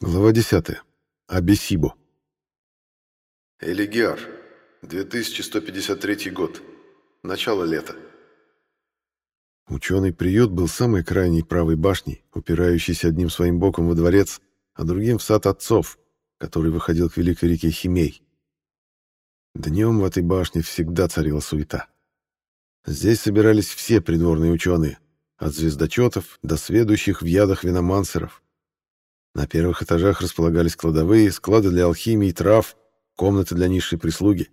Глава 10. Абисибо. Элигиар. 2153 год. Начало лета. Ученый приют был самой крайней правой башней, упирающейся одним своим боком во дворец, а другим в сад отцов, который выходил к великой реке Химей. Днем в этой башне всегда царила суета. Здесь собирались все придворные ученые, от звездочетов до сведущих в ядах виномансеров. На первых этажах располагались кладовые, склады для алхимии, трав, комнаты для низшей прислуги.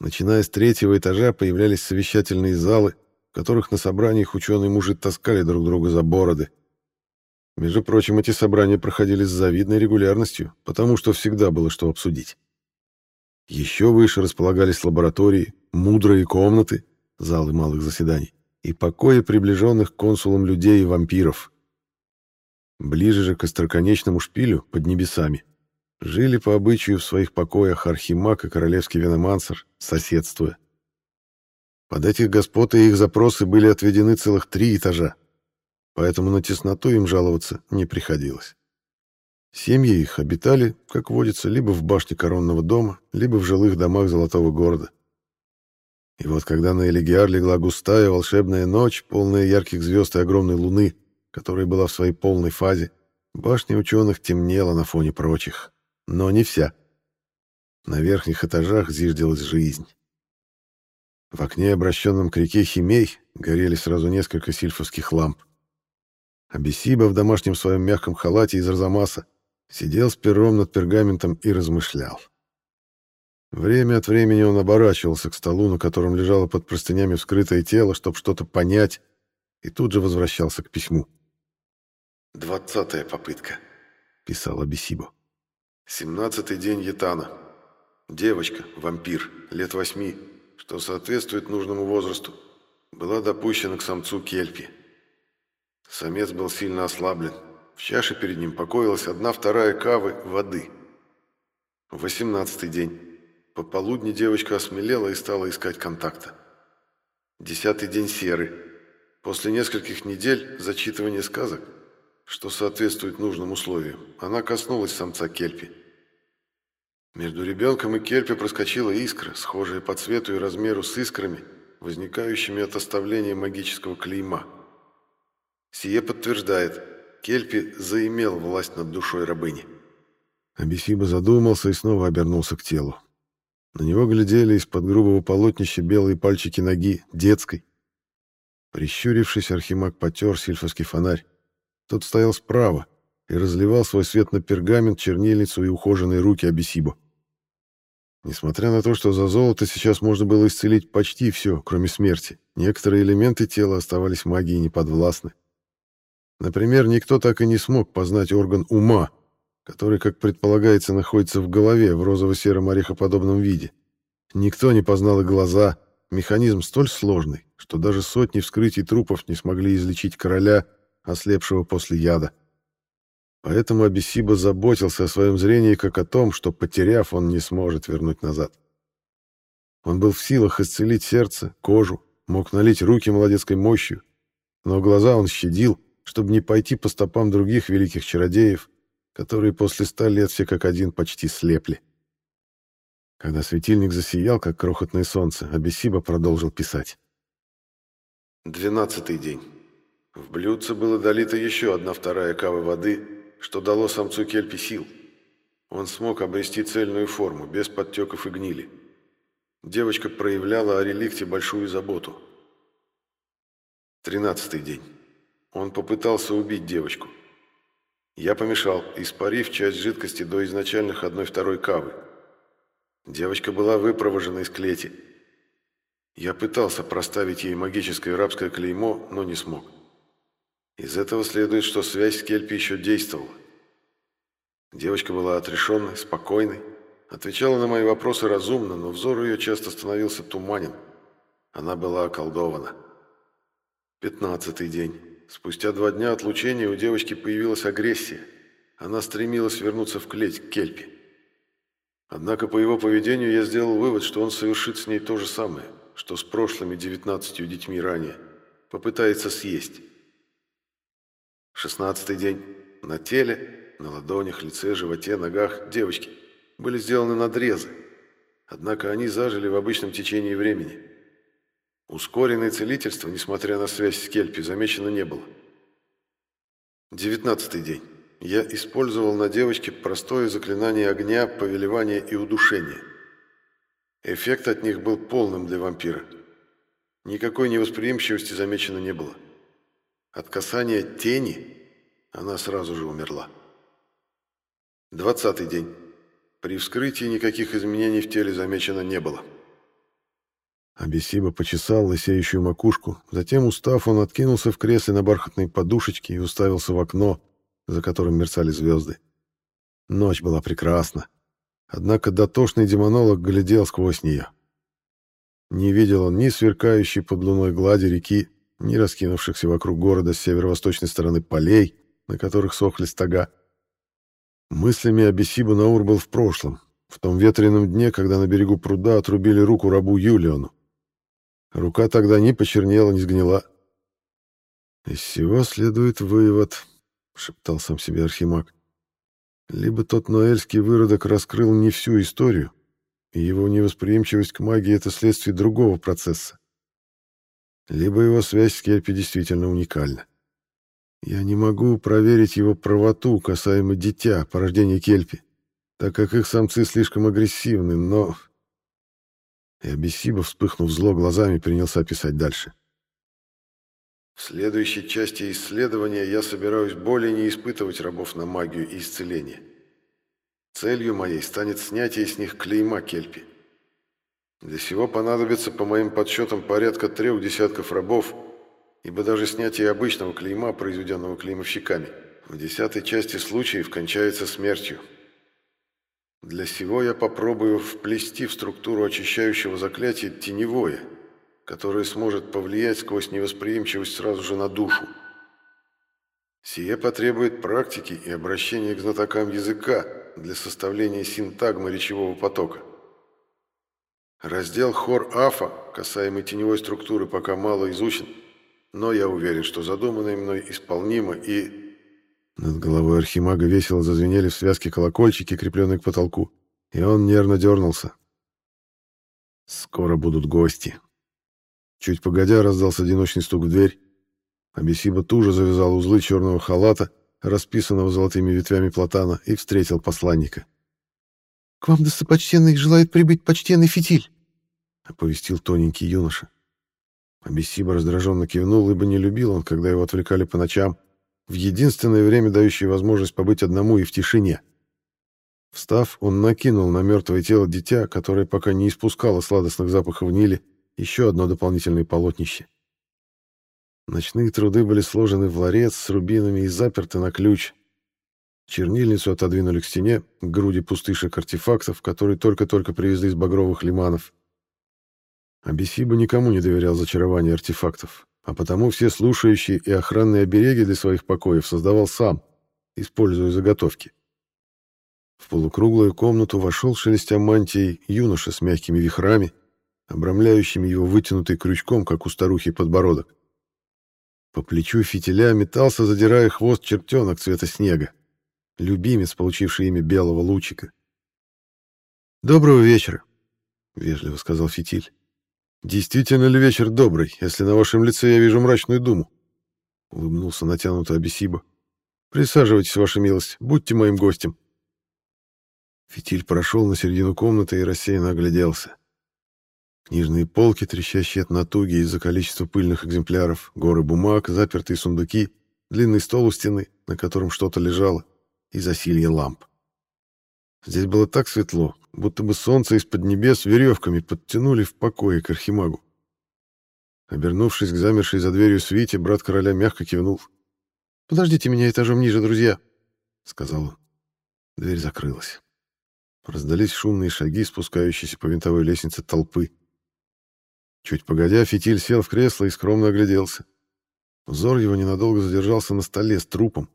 Начиная с третьего этажа появлялись совещательные залы, в которых на собраниях ученые-мужи таскали друг друга за бороды. Между прочим, эти собрания проходили с завидной регулярностью, потому что всегда было что обсудить. Еще выше располагались лаборатории, мудрые комнаты, залы малых заседаний, и покои приближенных консулам людей и вампиров. Ближе же к остроконечному шпилю, под небесами, жили по обычаю в своих покоях архимаг и королевский виномансер, соседствуя. Под этих господ и их запросы были отведены целых три этажа, поэтому на тесноту им жаловаться не приходилось. Семьи их обитали, как водится, либо в башне коронного дома, либо в жилых домах Золотого города. И вот когда на Элигиар легла густая волшебная ночь, полная ярких звезд и огромной луны, которая была в своей полной фазе, башня ученых темнела на фоне прочих. Но не вся. На верхних этажах зиждилась жизнь. В окне, обращенном к реке Химей, горели сразу несколько сильфовских ламп. Абисиба в домашнем своем мягком халате из арзамаса сидел с пером над пергаментом и размышлял. Время от времени он оборачивался к столу, на котором лежало под простынями вскрытое тело, чтобы что-то понять, и тут же возвращался к письму. «Двадцатая попытка», — писал Абисибо. «Семнадцатый день Етана. Девочка, вампир, лет восьми, что соответствует нужному возрасту, была допущена к самцу Кельпи. Самец был сильно ослаблен. В чаше перед ним покоилась одна вторая кавы воды. Восемнадцатый день. Пополудни девочка осмелела и стала искать контакта. Десятый день серы. После нескольких недель зачитывания сказок, что соответствует нужным условиям, она коснулась самца Кельпи. Между ребенком и Кельпи проскочила искра, схожая по цвету и размеру с искрами, возникающими от оставления магического клейма. Сие подтверждает, Кельпи заимел власть над душой рабыни. Абисиба задумался и снова обернулся к телу. На него глядели из-под грубого полотнища белые пальчики ноги, детской. Прищурившись, Архимаг потер сильфовский фонарь. Тот стоял справа и разливал свой свет на пергамент, чернильницу и ухоженные руки Абисибо. Несмотря на то, что за золото сейчас можно было исцелить почти все, кроме смерти, некоторые элементы тела оставались магией неподвластны. Например, никто так и не смог познать орган ума, который, как предполагается, находится в голове в розово-сером орехоподобном виде. Никто не познал и глаза, механизм столь сложный, что даже сотни вскрытий трупов не смогли излечить короля, ослепшего после яда. Поэтому Абисиба заботился о своем зрении как о том, что, потеряв, он не сможет вернуть назад. Он был в силах исцелить сердце, кожу, мог налить руки молодецкой мощью, но глаза он щадил, чтобы не пойти по стопам других великих чародеев, которые после ста лет все как один почти слепли. Когда светильник засиял, как крохотное солнце, Абисиба продолжил писать. Двенадцатый день. В блюдце было долито еще одна вторая кавы воды, что дало самцу Кельпи сил. Он смог обрести цельную форму, без подтеков и гнили. Девочка проявляла о реликте большую заботу. Тринадцатый день. Он попытался убить девочку. Я помешал, испарив часть жидкости до изначальных одной-второй кавы. Девочка была выпровожена из клети. Я пытался проставить ей магическое рабское клеймо, но не смог. Из этого следует, что связь с Кельпи еще действовала. Девочка была отрешенной, спокойной, отвечала на мои вопросы разумно, но взор ее часто становился туманен. Она была околдована. Пятнадцатый день. Спустя два дня отлучения у девочки появилась агрессия. Она стремилась вернуться в клеть к Кельпи. Однако по его поведению я сделал вывод, что он совершит с ней то же самое, что с прошлыми девятнадцатью детьми ранее. Попытается съесть. Шестнадцатый день. На теле, на ладонях, лице, животе, ногах девочки были сделаны надрезы, однако они зажили в обычном течении времени. Ускоренное целительство, несмотря на связь с Кельпи, замечено не было. Девятнадцатый день. Я использовал на девочке простое заклинание огня, повелевания и удушения. Эффект от них был полным для вампира. Никакой невосприимчивости замечено не было. От касания тени она сразу же умерла. Двадцатый день. При вскрытии никаких изменений в теле замечено не было. Абисиба почесал лысеющую макушку. Затем, устав, он откинулся в кресле на бархатной подушечке и уставился в окно, за которым мерцали звезды. Ночь была прекрасна. Однако дотошный демонолог глядел сквозь нее. Не видел он ни сверкающей под луной глади реки, ни раскинувшихся вокруг города с северо-восточной стороны полей, на которых сохли стога. Мыслями Абисиба Наур был в прошлом, в том ветреном дне, когда на берегу пруда отрубили руку рабу Юлиону. Рука тогда не почернела, не сгнила. «Из всего следует вывод», — шептал сам себе Архимаг. «Либо тот ноэльский выродок раскрыл не всю историю, и его невосприимчивость к магии — это следствие другого процесса. Либо его связь с Керпи действительно уникальна. Я не могу проверить его правоту касаемо дитя, порождения Кельпи, так как их самцы слишком агрессивны, но... И Абиссиба, вспыхнув зло глазами, принялся писать дальше. В следующей части исследования я собираюсь более не испытывать рабов на магию и исцеление. Целью моей станет снятие с них клейма Кельпи. Для сего понадобится, по моим подсчетам, порядка трех десятков рабов — ибо даже снятие обычного клейма, произведенного клеймовщиками, в десятой части случаев кончается смертью. Для сего я попробую вплести в структуру очищающего заклятия теневое, которое сможет повлиять сквозь невосприимчивость сразу же на душу. Сие потребует практики и обращения к знатокам языка для составления синтагмы речевого потока. Раздел хор Афа, касаемый теневой структуры, пока мало изучен – но я уверен, что задуманное мной исполнимо и...» Над головой архимага весело зазвенели в связке колокольчики, крепленные к потолку, и он нервно дернулся. «Скоро будут гости». Чуть погодя раздался одиночный стук в дверь. Абисиба туже завязал узлы черного халата, расписанного золотыми ветвями платана, и встретил посланника. «К вам, достопочтенный, желает прибыть почтенный фитиль», — оповестил тоненький юноша. Абиссиба раздраженно кивнул, ибо не любил он, когда его отвлекали по ночам, в единственное время дающее возможность побыть одному и в тишине. Встав, он накинул на мертвое тело дитя, которое пока не испускало сладостных запахов Нили, еще одно дополнительное полотнище. Ночные труды были сложены в ларец с рубинами и заперты на ключ. Чернильницу отодвинули к стене, к груди пустышек артефактов, которые только-только привезли из багровых лиманов. Абисиба никому не доверял зачарование артефактов, а потому все слушающие и охранные обереги для своих покоев создавал сам, используя заготовки. В полукруглую комнату вошел, шелестя мантией, юноша с мягкими вихрами, обрамляющими его вытянутый крючком, как у старухи подбородок. По плечу фитиля метался, задирая хвост чертенок цвета снега, любимец, получивший имя Белого Лучика. «Доброго вечера», — вежливо сказал фитиль. «Действительно ли вечер добрый, если на вашем лице я вижу мрачную думу?» Улыбнулся натянуто Абисиба. «Присаживайтесь, ваша милость, будьте моим гостем». Фитиль прошел на середину комнаты и рассеянно огляделся. Книжные полки, трещащие от натуги из-за количества пыльных экземпляров, горы бумаг, запертые сундуки, длинный стол у стены, на котором что-то лежало, и засилье ламп. Здесь было так светло, будто бы солнце из-под небес веревками подтянули в покое к архимагу. Обернувшись к замершей за дверью свите, брат короля мягко кивнул. «Подождите меня этажом ниже, друзья», — сказал он. Дверь закрылась. Раздались шумные шаги, спускающиеся по винтовой лестнице толпы. Чуть погодя, фитиль сел в кресло и скромно огляделся. Взор его ненадолго задержался на столе с трупом,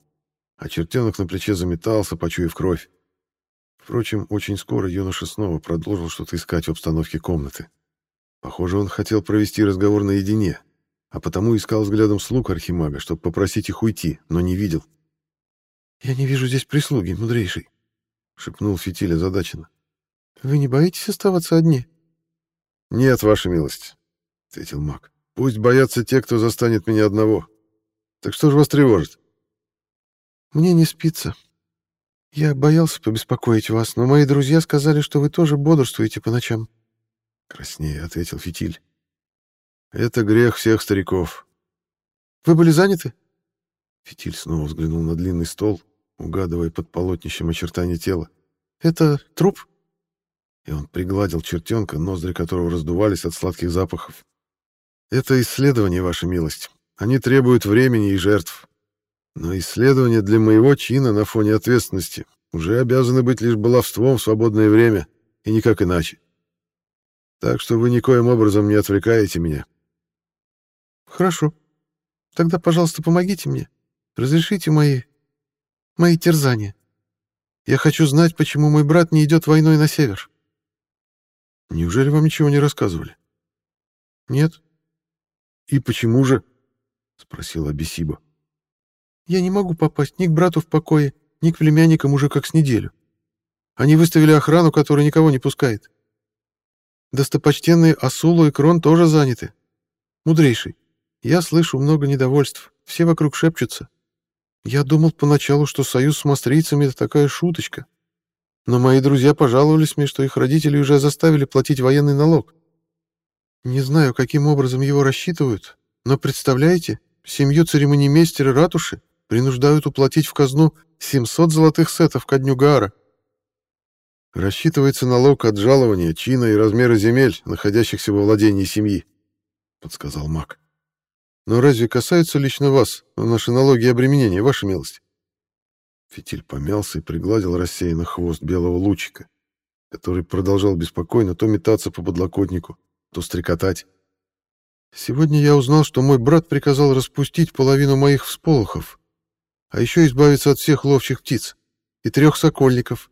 а чертенок на плече заметался, почуяв кровь. Впрочем, очень скоро юноша снова продолжил что-то искать в обстановке комнаты. Похоже, он хотел провести разговор наедине, а потому искал взглядом слуг Архимага, чтобы попросить их уйти, но не видел. «Я не вижу здесь прислуги, мудрейший», — шепнул Фитиль озадаченно. «Вы не боитесь оставаться одни?» «Нет, ваша милость», — ответил маг. «Пусть боятся те, кто застанет меня одного. Так что же вас тревожит?» «Мне не спится. Я боялся побеспокоить вас, но мои друзья сказали, что вы тоже бодрствуете по ночам». Краснее ответил Фитиль. «Это грех всех стариков». «Вы были заняты?» Фитиль снова взглянул на длинный стол, угадывая под полотнищем очертания тела. «Это труп?» И он пригладил чертенка, ноздри которого раздувались от сладких запахов. «Это исследование, ваша милость. Они требуют времени и жертв. Но исследования для моего чина на фоне ответственности уже обязаны быть лишь баловством в свободное время, и никак иначе. Так что вы никоим образом не отвлекаете меня». «Хорошо. Тогда, пожалуйста, помогите мне. Разрешите мои... мои терзания. Я хочу знать, почему мой брат не идет войной на север. Неужели вам ничего не рассказывали? Нет. И почему же? Спросила Бесиба. Я не могу попасть ни к брату в покое, ни к племянникам уже как с неделю. Они выставили охрану, которая никого не пускает. Достопочтенные Асулу и Крон тоже заняты. Мудрейший, я слышу много недовольств. Все вокруг шепчутся. Я думал поначалу, что союз с мастрийцами — это такая шуточка. Но мои друзья пожаловались мне, что их родители уже заставили платить военный налог. Не знаю, каким образом его рассчитывают, но, представляете, семью церемонимейстера ратуши принуждают уплатить в казну 700 золотых сетов ко дню Гаара. Рассчитывается налог от жалования, чина и размера земель, находящихся во владении семьи, — подсказал маг. Но разве касается лично вас наши налоги и обременения, ваша милость? Фитиль помялся и пригладил рассеянно хвост белого лучика, который продолжал беспокойно то метаться по подлокотнику, то стрекотать. «Сегодня я узнал, что мой брат приказал распустить половину моих всполохов, а еще избавиться от всех ловчих птиц и трех сокольников».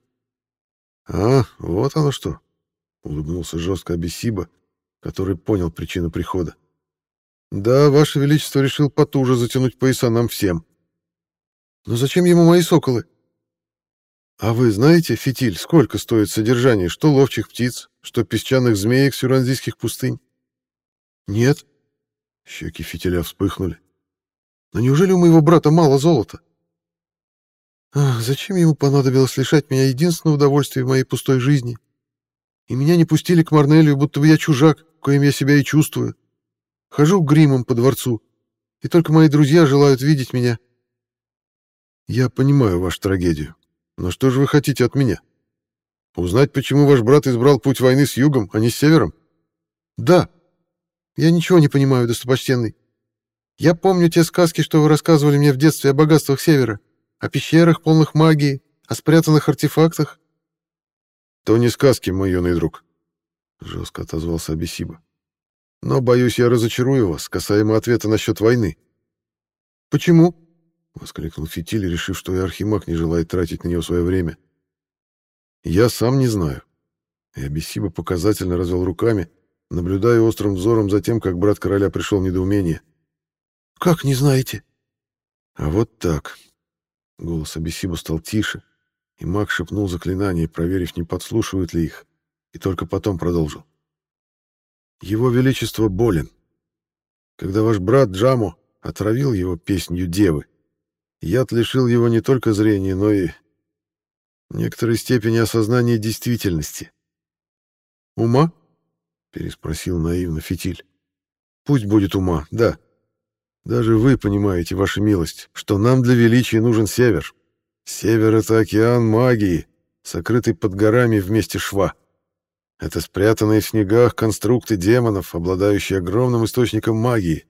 «А, вот оно что!» — улыбнулся жестко Абиссиба, который понял причину прихода. Да, Ваше Величество решил потуже затянуть пояса нам всем. Но зачем ему мои соколы? А вы знаете, Фитиль, сколько стоит содержание что ловчих птиц, что песчаных змеек сюрандийских пустынь? Нет. Щеки Фитиля вспыхнули. Но неужели у моего брата мало золота? Ах, зачем ему понадобилось лишать меня единственного удовольствия в моей пустой жизни? И меня не пустили к Марнелию, будто бы я чужак, коим я себя и чувствую. Хожу гримом по дворцу, и только мои друзья желают видеть меня. Я понимаю вашу трагедию. Но что же вы хотите от меня? Узнать, почему ваш брат избрал путь войны с югом, а не с севером? Да. Я ничего не понимаю, достопочтенный. Я помню те сказки, что вы рассказывали мне в детстве о богатствах севера, о пещерах, полных магии, о спрятанных артефактах. То не сказки, мой юный друг, — жестко отозвался Абисиба. Но, боюсь, я разочарую вас, касаемо ответа насчет войны. Почему? воскликнул Фитиль, решив, что и Архимаг не желает тратить на него свое время. Я сам не знаю. И Абиссиба показательно развел руками, наблюдая острым взором за тем, как брат короля пришел в недоумение. «Как не знаете?» «А вот так». Голос Абиссиба стал тише, и маг шепнул заклинание, проверив, не подслушивают ли их, и только потом продолжил. Его Величество болен. Когда ваш брат Джаму отравил его песнью девы, яд лишил его не только зрения, но и некоторой степени осознания действительности. «Ума?» — переспросил наивно Фитиль. «Пусть будет ума, да. Даже вы понимаете, ваша милость, что нам для величия нужен север. Север — это океан магии, сокрытый под горами вместе шва. Это спрятанные в снегах конструкты демонов, обладающие огромным источником магии.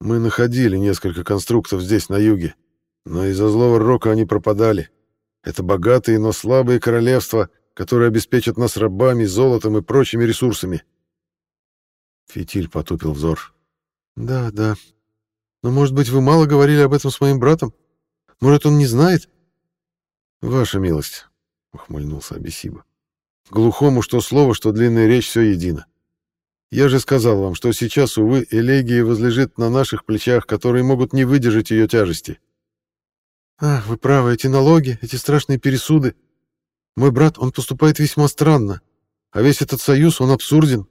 Мы находили несколько конструктов здесь, на юге, но из-за злого рока они пропадали. Это богатые, но слабые королевства, которые обеспечат нас рабами, золотом и прочими ресурсами. Фитиль потупил взор. «Да, да. Но, может быть, вы мало говорили об этом с моим братом? Может, он не знает?» «Ваша милость», — ухмыльнулся Абисиба. Глухому что слово, что длинная речь, все едино. Я же сказал вам, что сейчас, увы, элегия возлежит на наших плечах, которые могут не выдержать ее тяжести. Ах, вы правы, эти налоги, эти страшные пересуды. Мой брат, он поступает весьма странно, а весь этот союз, он абсурден.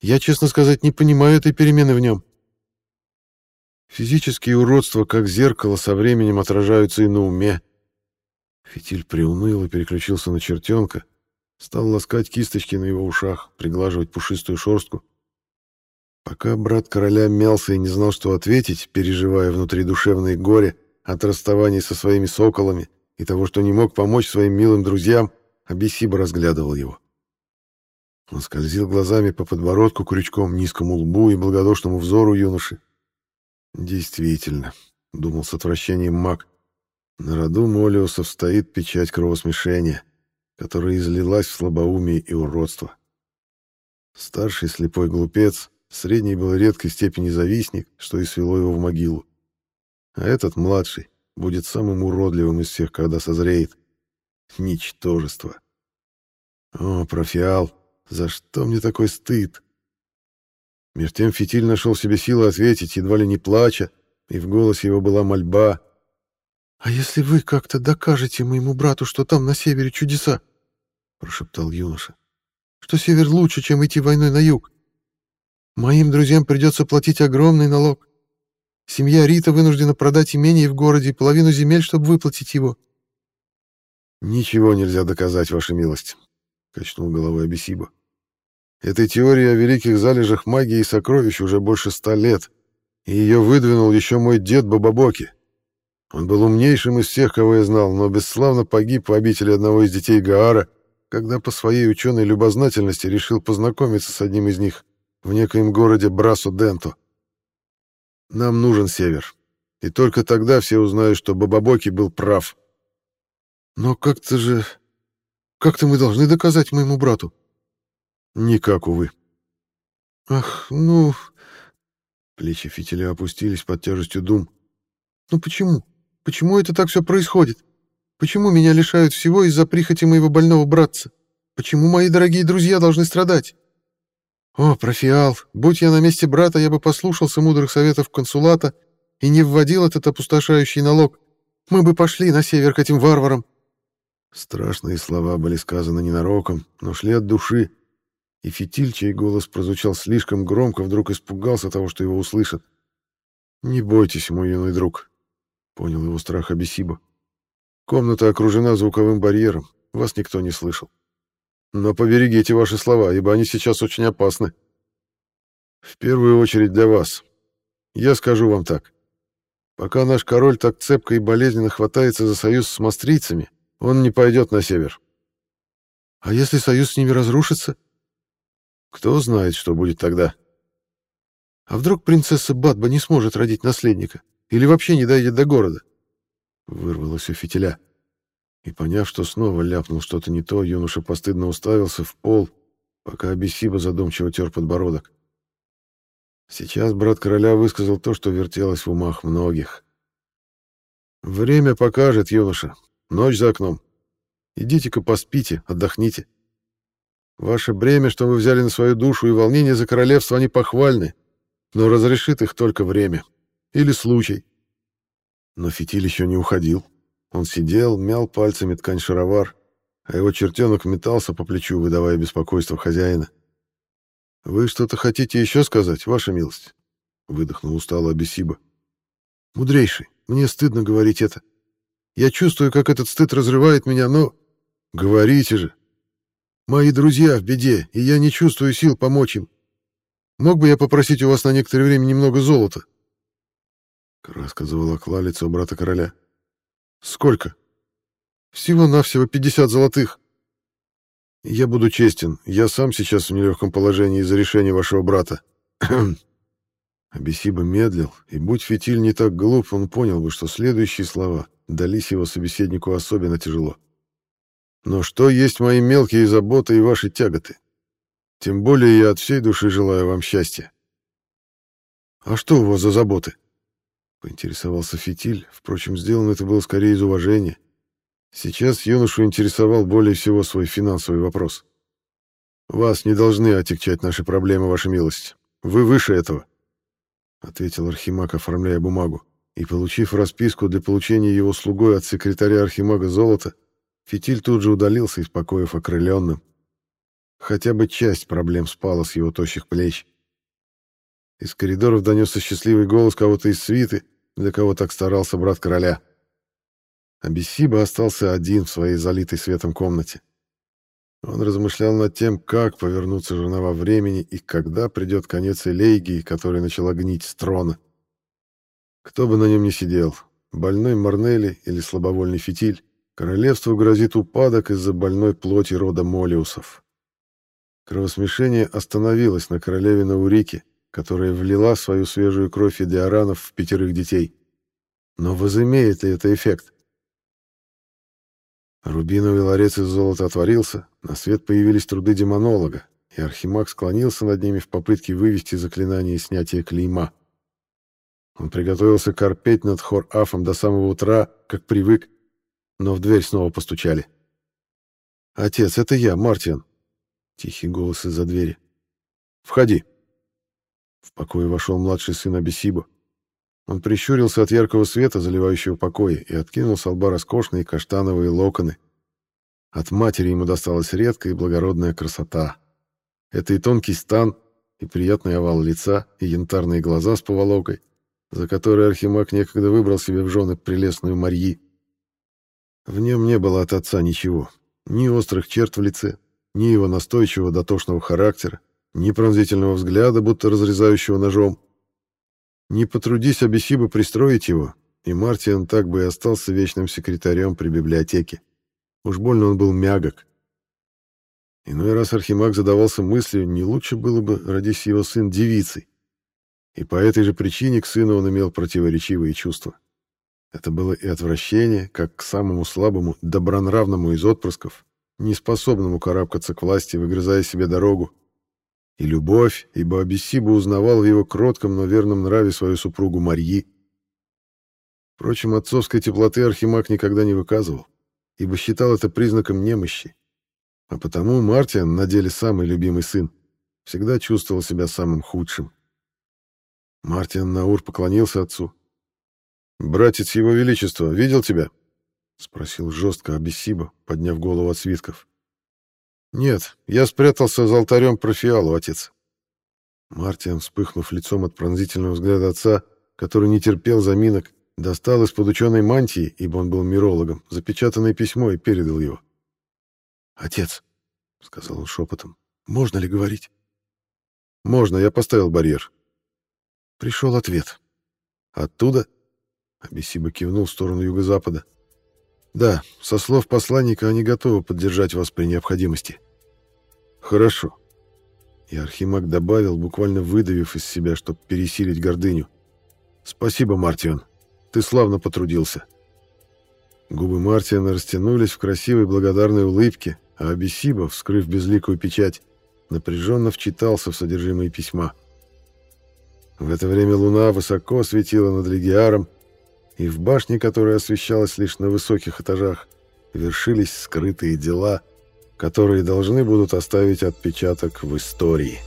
Я, честно сказать, не понимаю этой перемены в нем. Физические уродства, как зеркало, со временем отражаются и на уме. Фитиль приуныл и переключился на чертенка, стал ласкать кисточки на его ушах, приглаживать пушистую шерстку. Пока брат короля мялся и не знал, что ответить, переживая внутри душевное горе от расставания со своими соколами и того, что не мог помочь своим милым друзьям, Абисиба разглядывал его. Он скользил глазами по подбородку, крючком, низкому лбу и благодушному взору юноши. «Действительно», — думал с отвращением маг, — «на роду Молиусов стоит печать кровосмешения, которая излилась в слабоумие и уродство. Старший слепой глупец, средний был редкой степени завистник, что и свело его в могилу. А этот, младший, будет самым уродливым из всех, когда созреет. Ничтожество. О, профиал, за что мне такой стыд? Меж тем фитиль нашел себе силы ответить, едва ли не плача, и в голосе его была мольба. «А если вы как-то докажете моему брату, что там на севере чудеса?» — прошептал юноша. «Что север лучше, чем идти войной на юг? Моим друзьям придется платить огромный налог. Семья Рита вынуждена продать имение в городе и половину земель, чтобы выплатить его». «Ничего нельзя доказать, ваша милость», — качнул головой Абисиба. Этой теории о великих залежах магии и сокровищ уже больше ста лет, и ее выдвинул еще мой дед Бабабоки. Он был умнейшим из всех, кого я знал, но бесславно погиб в обители одного из детей Гаара, когда по своей ученой любознательности решил познакомиться с одним из них в некоем городе Брасо-Денто. Нам нужен север, и только тогда все узнают, что Бабабоки был прав. Но как-то же... Как-то мы должны доказать моему брату, Никак, увы. Ах, ну... Плечи фитиля опустились под тяжестью дум. Ну почему? Почему это так все происходит? Почему меня лишают всего из-за прихоти моего больного братца? Почему мои дорогие друзья должны страдать? О, профиал, будь я на месте брата, я бы послушался мудрых советов консулата и не вводил этот опустошающий налог. Мы бы пошли на север к этим варварам. Страшные слова были сказаны ненароком, но шли от души, и фитиль, чей голос прозвучал слишком громко, вдруг испугался того, что его услышат. «Не бойтесь, мой юный друг», — понял его страх Абисиба. «Комната окружена звуковым барьером, вас никто не слышал. Но поберегите ваши слова, ибо они сейчас очень опасны. В первую очередь для вас. Я скажу вам так. Пока наш король так цепко и болезненно хватается за союз с мастрийцами, он не пойдет на север. А если союз с ними разрушится?» Кто знает, что будет тогда. А вдруг принцесса Бадба не сможет родить наследника? Или вообще не дойдет до города? Вырвалось у фитиля. И, поняв, что снова ляпнул что-то не то, юноша постыдно уставился в пол, пока Абиссиба задумчиво тер подбородок. Сейчас брат короля высказал то, что вертелось в умах многих. «Время покажет, юноша. Ночь за окном. Идите-ка поспите, отдохните. Ваше бремя, что вы взяли на свою душу, и волнение за королевство, они похвальны, но разрешит их только время. Или случай. Но фитиль еще не уходил. Он сидел, мял пальцами ткань шаровар, а его чертенок метался по плечу, выдавая беспокойство хозяина. «Вы что-то хотите еще сказать, ваша милость?» — выдохнул устало Абисиба. «Мудрейший, мне стыдно говорить это. Я чувствую, как этот стыд разрывает меня, но...» «Говорите же!» Мои друзья в беде, и я не чувствую сил помочь им. Мог бы я попросить у вас на некоторое время немного золота?» Краска заволокла лицо брата короля. «Сколько?» «Всего-навсего пятьдесят золотых». «Я буду честен. Я сам сейчас в нелегком положении из-за решения вашего брата». Абисиба медлил, и будь фитиль не так глуп, он понял бы, что следующие слова дались его собеседнику особенно тяжело. Но что есть мои мелкие заботы и ваши тяготы? Тем более я от всей души желаю вам счастья. А что у вас за заботы? Поинтересовался Фитиль, впрочем, сделано это было скорее из уважения. Сейчас юношу интересовал более всего свой финансовый вопрос. «Вас не должны отягчать наши проблемы, ваша милость. Вы выше этого», — ответил Архимаг, оформляя бумагу. и получив расписку для получения его слугой от секретаря Архимага золота, Фитиль тут же удалился из покоев окрыленным. Хотя бы часть проблем спала с его тощих плеч. Из коридоров донесся счастливый голос кого-то из свиты, для кого так старался брат короля. Абиссиба остался один в своей залитой светом комнате. Он размышлял над тем, как повернуться жена во времени и когда придет конец Элейгии, которая начала гнить с трона. Кто бы на нем ни сидел, больной Марнели или слабовольный Фитиль, королевству грозит упадок из-за больной плоти рода Молиусов. Кровосмешение остановилось на королеве Наурике, которая влила свою свежую кровь и диаранов в пятерых детей. Но возымеет ли это эффект? Рубиновый ларец из золота отворился, на свет появились труды демонолога, и Архимаг склонился над ними в попытке вывести заклинание снятия клейма. Он приготовился корпеть над хор-афом до самого утра, как привык, но в дверь снова постучали. «Отец, это я, Мартин!» Тихий голос из-за двери. «Входи!» В покое вошел младший сын Абисиба. Он прищурился от яркого света, заливающего покоя, и откинул с лба роскошные каштановые локоны. От матери ему досталась редкая и благородная красота. Это и тонкий стан, и приятный овал лица, и янтарные глаза с поволокой, за которые Архимаг некогда выбрал себе в жены прелестную Марьи. В нем не было от отца ничего, ни острых черт в лице, ни его настойчивого дотошного характера, ни пронзительного взгляда, будто разрезающего ножом. Не потрудись Абисиба пристроить его, и Мартиан так бы и остался вечным секретарем при библиотеке. Уж больно он был мягок. Иной раз Архимаг задавался мыслью, не лучше было бы родись его сын девицей. И по этой же причине к сыну он имел противоречивые чувства. Это было и отвращение, как к самому слабому, добронравному из отпрысков, неспособному карабкаться к власти, выгрызая себе дорогу, и любовь, ибо Абиссиба узнавал в его кротком, но верном нраве свою супругу Марьи. Впрочем, отцовской теплоты Архимаг никогда не выказывал, ибо считал это признаком немощи. А потому Мартиан, на деле самый любимый сын, всегда чувствовал себя самым худшим. Мартиан Наур поклонился отцу. «Братец его величества видел тебя?» — спросил жестко Абиссиба, подняв голову от свитков. «Нет, я спрятался за алтарем профиалу, отец». Мартиан, вспыхнув лицом от пронзительного взгляда отца, который не терпел заминок, достал из-под ученой мантии, ибо он был мирологом, запечатанное письмо и передал его. «Отец», — сказал он шепотом, — «можно ли говорить?» «Можно, я поставил барьер». Пришел ответ. «Оттуда?» — Абисиба кивнул в сторону юго-запада. «Да, со слов посланника они готовы поддержать вас при необходимости». «Хорошо». И Архимаг добавил, буквально выдавив из себя, чтобы пересилить гордыню. «Спасибо, Мартион. Ты славно потрудился». Губы Мартиана растянулись в красивой благодарной улыбке, а Абисиба, вскрыв безликую печать, напряженно вчитался в содержимое письма. В это время луна высоко светила над Легиаром, и в башне, которая освещалась лишь на высоких этажах, вершились скрытые дела — которые должны будут оставить отпечаток в истории.